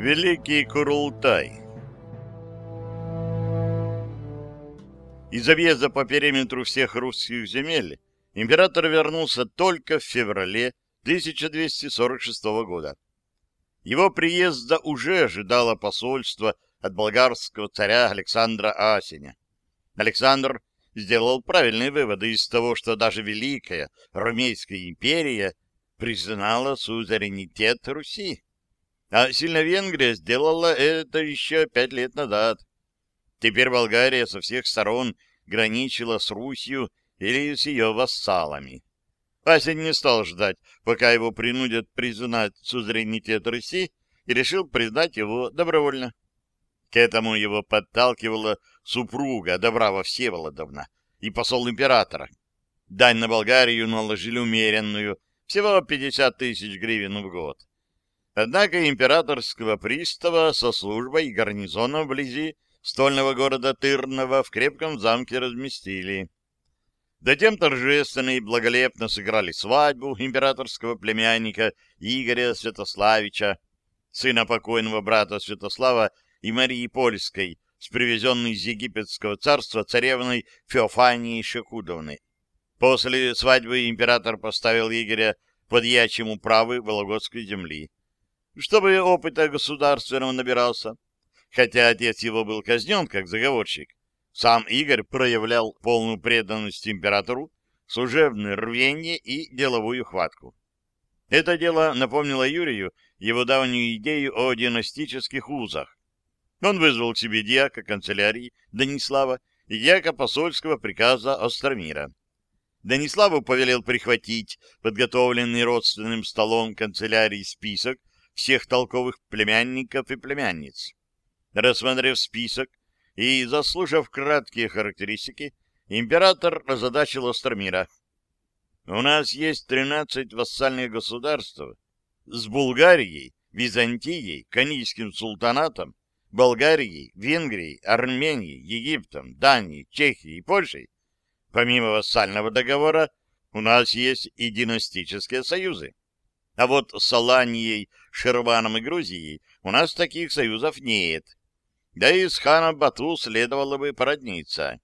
Великий Курултай Из объезда по периметру всех русских земель император вернулся только в феврале 1246 года. Его приезда уже ожидало посольство от болгарского царя Александра Асеня. Александр сделал правильные выводы из того, что даже Великая Ромейская империя признала суверенитет Руси. А сильно Венгрия сделала это еще пять лет назад. Теперь Болгария со всех сторон граничила с Русью или с ее вассалами. Асень не стал ждать, пока его принудят признать сузеренитет Руси, и решил признать его добровольно. К этому его подталкивала супруга Добрава Всеволодовна и посол императора. Дань на Болгарию наложили умеренную, всего 50 тысяч гривен в год. Однако императорского пристава со службой и гарнизоном вблизи стольного города Тырного в крепком замке разместили. Затем торжественно и благолепно сыграли свадьбу императорского племянника Игоря Святославича, сына покойного брата Святослава и Марии Польской, с привезенной из египетского царства царевной Феофанией Шекудовной. После свадьбы император поставил Игоря под ячим управы Вологодской земли чтобы опыта государственного набирался. Хотя отец его был казнен как заговорщик, сам Игорь проявлял полную преданность императору, служебное рвение и деловую хватку. Это дело напомнило Юрию его давнюю идею о династических узах. Он вызвал к себе дьяка канцелярии Данислава и дьяка посольского приказа Остромира. Даниславу повелел прихватить подготовленный родственным столом канцелярии список всех толковых племянников и племянниц. Рассмотрев список и заслушав краткие характеристики, император озадачил Остромира. У нас есть 13 вассальных государств с Булгарией, Византией, Канийским султанатом, Болгарией, Венгрией, Арменией, Египтом, Данией, Чехией и Польшей. Помимо вассального договора, у нас есть и династические союзы. А вот с Аланией, Шерваном и Грузией у нас таких союзов нет. Да и с ханом Бату следовало бы породниться.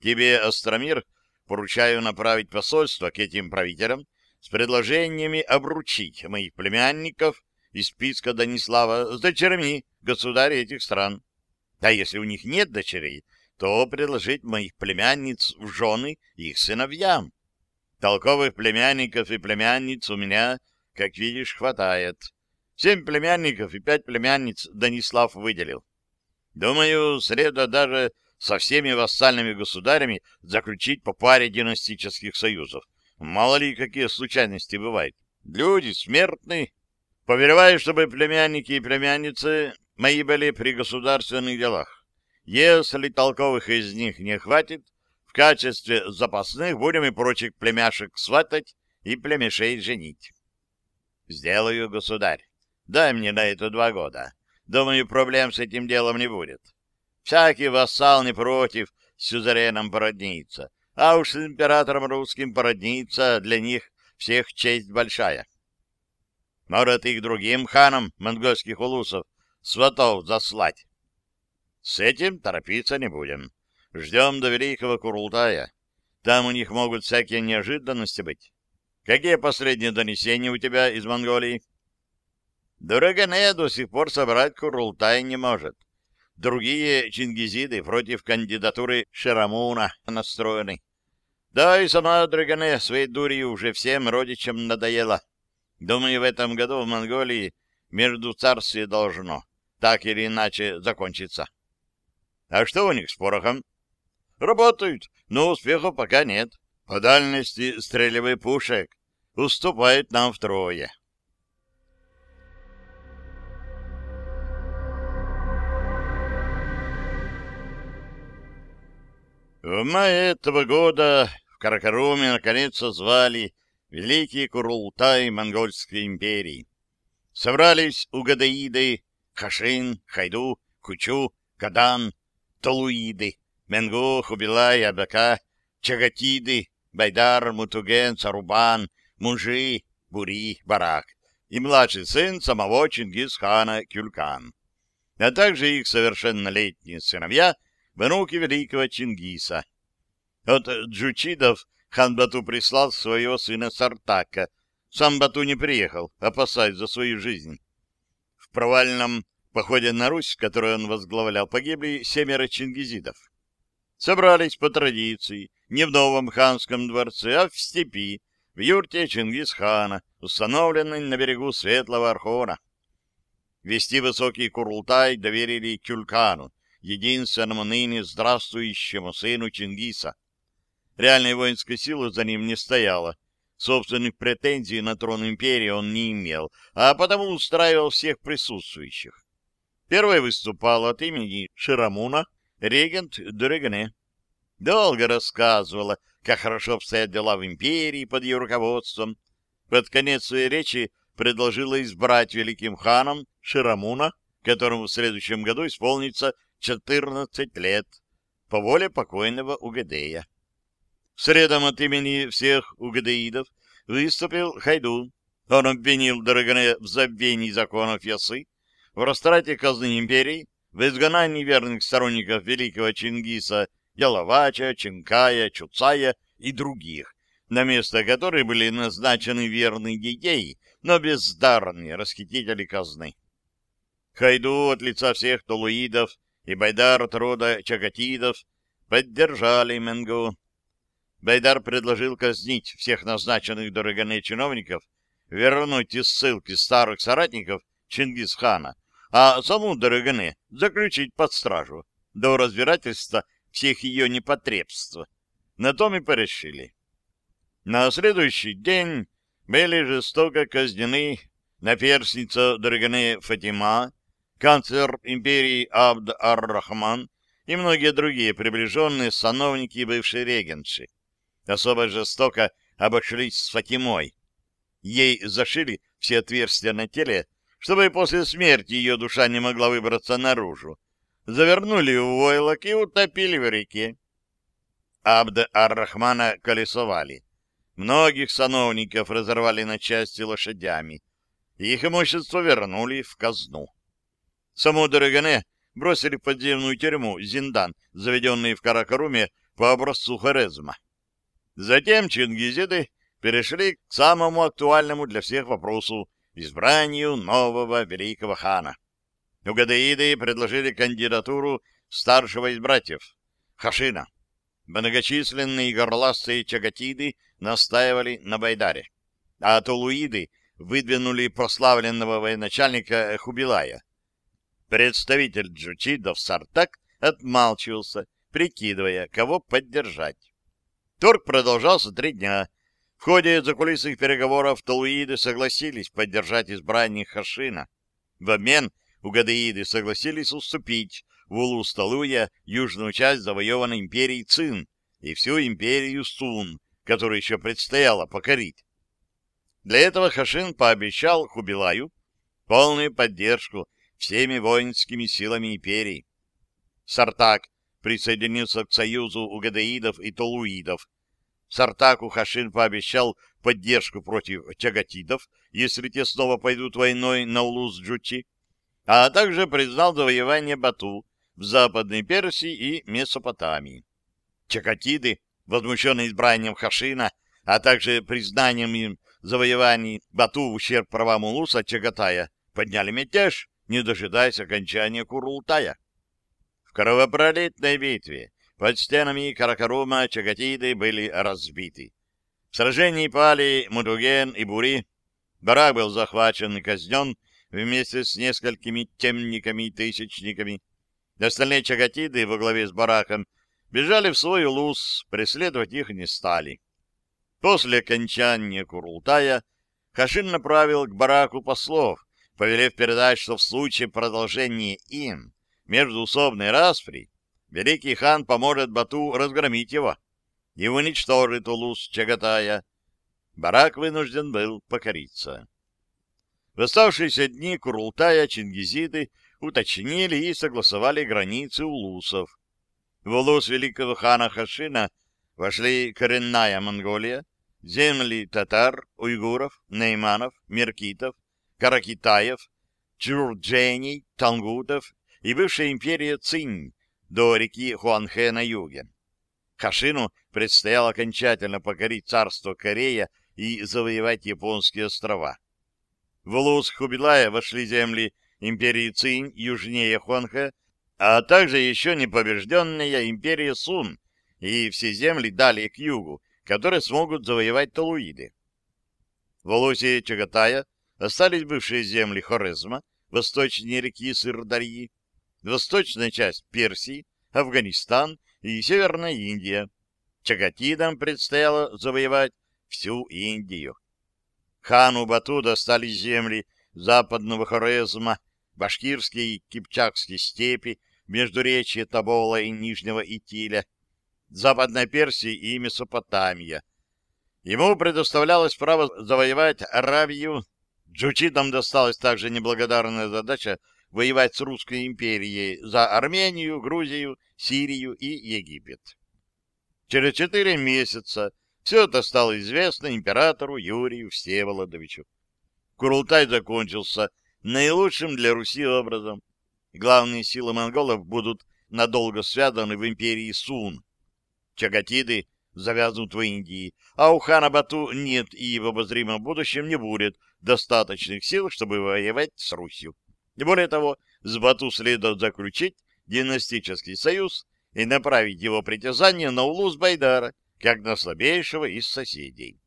Тебе, Остромир, поручаю направить посольство к этим правителям с предложениями обручить моих племянников из списка Данислава с дочерьми государя этих стран. А если у них нет дочерей, то предложить моих племянниц в жены их сыновьям. Толковых племянников и племянниц у меня как видишь, хватает. Семь племянников и пять племянниц Данислав выделил. Думаю, следует даже со всеми вассальными государями заключить по паре династических союзов. Мало ли, какие случайности бывают. Люди смертны. Повелеваю, чтобы племянники и племянницы мои были при государственных делах. Если толковых из них не хватит, в качестве запасных будем и прочих племяшек сватать и племешей женить. Сделаю, государь. Дай мне на это два года. Думаю, проблем с этим делом не будет. Всякий вассал не против с сюзереном породниться, а уж с императором русским породниться для них всех честь большая. Может, их другим ханам монгольских улусов сватов заслать. С этим торопиться не будем. Ждем до Великого Курултая. Там у них могут всякие неожиданности быть. Какие последние донесения у тебя из Монголии? Дурагане до сих пор собрать Курултай не может. Другие чингизиды против кандидатуры Шерамуна настроены. Да и сама Драгане своей дурью уже всем родичам надоела. Думаю, в этом году в Монголии между царствие должно так или иначе закончиться. А что у них с порохом? Работают, но успехов пока нет. По дальности стрелевых пушек уступает нам втрое. В мае этого года в Каракаруме наконец созвали Великий Курултай Монгольской империи. Собрались угадаиды, Хашин, Хайду, Кучу, Кадан, Талуиды, Менгу, Хубилай, Абака, Чагатиды, Байдар, Мутуген, Царубан, Мужи, Бури, Барак и младший сын самого Чингисхана Кюлькан, а также их совершеннолетние сыновья, внуки великого Чингиса. От джучидов хан Бату прислал своего сына Сартака. Сам Бату не приехал, опасаясь за свою жизнь. В провальном походе на Русь, который он возглавлял, погибли семеро чингизидов. Собрались по традиции, не в новом ханском дворце, а в степи, в юрте Чингисхана, установленной на берегу Светлого Архона. Вести высокий Курултай доверили Кюлькану, единственному ныне здравствующему сыну Чингиса. Реальной воинской силы за ним не стояло. Собственных претензий на трон империи он не имел, а потому устраивал всех присутствующих. Первой выступал от имени Ширамуна регент Дурегне. Долго рассказывала, как хорошо обстоят дела в империи под ее руководством. Под конец своей речи предложила избрать великим ханом Ширамуна, которому в следующем году исполнится 14 лет, по воле покойного Угадея. Средом от имени всех угадеидов выступил Хайду. Он обвинил Дорогане в забвении законов Ясы, в растрате казны империи, в изгнании верных сторонников великого Чингиса Ялавача, Чинкая, Чуцая и других, на место которых были назначены верные гигеи, но бездарные расхитители казны. Хайду от лица всех толуидов и Байдар от рода Чагатидов поддержали Менгу. Байдар предложил казнить всех назначенных Дорогане чиновников, вернуть из ссылки старых соратников Чингисхана, а саму Дорогане заключить под стражу до разбирательства всех ее непотребств. На том и порешили. На следующий день были жестоко казнены наперсница Дорогане Фатима, канцлер империи Абд-ар-Рахман и многие другие приближенные сановники бывшей регенши. Особо жестоко обошлись с Фатимой. Ей зашили все отверстия на теле, чтобы после смерти ее душа не могла выбраться наружу. Завернули в войлок и утопили в реке. Абд-ар-Рахмана колесовали. Многих сановников разорвали на части лошадями. Их имущество вернули в казну. Саму Дорогане бросили в подземную тюрьму Зиндан, заведенный в Каракаруме по образцу Хорезма. Затем чингизиды перешли к самому актуальному для всех вопросу — избранию нового великого хана. Угадаиды предложили кандидатуру старшего из братьев — Хашина. Многочисленные горластые чагатиды настаивали на Байдаре, а тулуиды выдвинули прославленного военачальника Хубилая. Представитель джучидов Сартак отмалчивался, прикидывая, кого поддержать. Торг продолжался три дня. В ходе закулисных переговоров талуиды согласились поддержать избрание Хашина. В обмен угадаиды согласились уступить в Улу-Сталуя южную часть завоеванной империи Цин и всю империю Сун, которую еще предстояло покорить. Для этого Хашин пообещал Хубилаю полную поддержку всеми воинскими силами империи. Сартак присоединился к союзу угадаидов и толуидов. Сартаку Хашин пообещал поддержку против тягатидов, если те снова пойдут войной на Улус-Джучи, а также признал завоевание Бату в Западной Персии и Месопотамии. Чакатиды, возмущенные избранием Хашина, а также признанием им завоеваний Бату в ущерб правам Улуса Чагатая, подняли мятеж не дожидаясь окончания Курултая. В кровопролитной битве под стенами Каракарума Чагатиды были разбиты. В сражении пали Мудуген и Бури. Барак был захвачен и казнен вместе с несколькими темниками и тысячниками. Остальные Чагатиды во главе с Бараком бежали в свой луз, преследовать их не стали. После окончания Курултая Хашин направил к Бараку послов, повелев передать, что в случае продолжения им междуусобной распри великий хан поможет Бату разгромить его и уничтожит Улус Чагатая. Барак вынужден был покориться. В оставшиеся дни Курултая чингизиды уточнили и согласовали границы улусов. В улус великого хана Хашина вошли коренная Монголия, земли татар, уйгуров, нейманов, меркитов, каракитаев, чурджений, тангутов и бывшая империя Цинь до реки Хуанхэ на юге. Хашину предстояло окончательно покорить царство Корея и завоевать японские острова. В улус Хубилая вошли земли империи Цинь южнее Хуанхэ, а также еще непобежденная империя Сун и все земли далее к югу, которые смогут завоевать талуиды. В улусе Чагатая остались бывшие земли Хорезма, восточнее реки Сырдарьи, восточная часть Персии, Афганистан и Северная Индия. Чагатидам предстояло завоевать всю Индию. Хану Бату достались земли западного Хорезма, башкирские и кипчакские степи, междуречье Табола и Нижнего Итиля, Западная Персия и Месопотамия. Ему предоставлялось право завоевать Аравию. Джучидам досталась также неблагодарная задача воевать с Русской империей за Армению, Грузию, Сирию и Египет. Через четыре месяца все это стало известно императору Юрию Всеволодовичу. Курултай закончился наилучшим для Руси образом. Главные силы монголов будут надолго связаны в империи Сун. Чагатиды завязнут в Индии, а у хана Бату нет и в обозримом будущем не будет достаточных сил, чтобы воевать с Русью. Более того, с Бату следует заключить династический союз и направить его притязание на улус Байдара, как на слабейшего из соседей.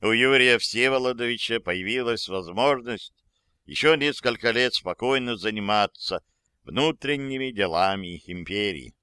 У Юрия Всеволодовича появилась возможность еще несколько лет спокойно заниматься внутренними делами империи.